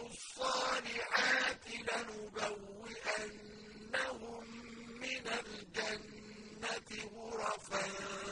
وعملوا الصالحات لنبوئنهم من الجنة غرفا.